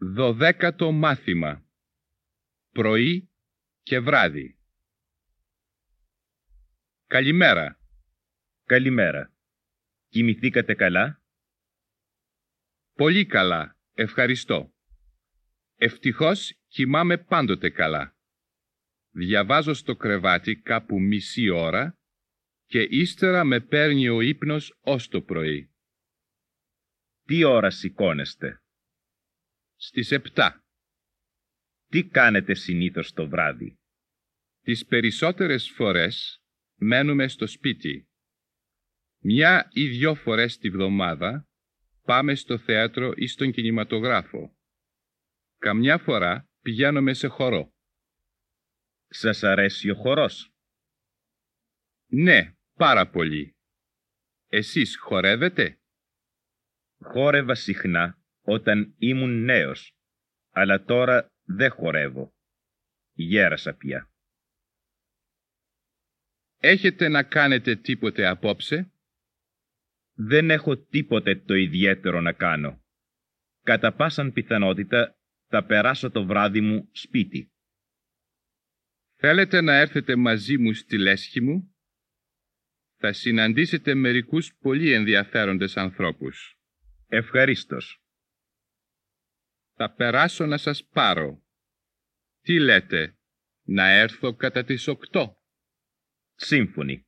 Δωδέκατο μάθημα Πρωί και βράδυ Καλημέρα. Καλημέρα. Κοιμηθήκατε καλά; Πολύ καλά. Ευχαριστώ. Ευτυχώς κοιμάμαι πάντοτε καλά. Διαβάζω στο κρεβάτι κάπου μισή ώρα και ύστερα με παίρνει ο ύπνος ως το πρωί. Τι ώρα σηκώνεστε; Στις επτά. Τι κάνετε συνήθως το βράδυ; Τις περισσότερες φορές μένουμε στο σπίτι. Μια ή δυο φορές τη βδομάδα πάμε στο θέατρο ή στον κινηματογράφο. Καμιά φορά πηγαίνουμε σε χορό. Σας αρέσει ο χορός; Ναι, πάρα πολύ. Εσείς χορεύετε; Χόρευα συχνά όταν ήμουν νέος, αλλά τώρα δεν χορεύω. Γέρασα πια. Έχετε να κάνετε τίποτε απόψε; Δεν έχω τίποτε το ιδιαίτερο να κάνω. Κατά πάσαν πιθανότητα θα περάσω το βράδυ μου σπίτι. Θέλετε να έρθετε μαζί μου στη λέσχη μου; Θα συναντήσετε μερικούς πολύ ενδιαφέροντες ανθρώπους. Ευχαρίστως. Θα περάσω να σας πάρω. Τι λέτε, να έρθω κατά τις οκτώ; Σύμφωνοι.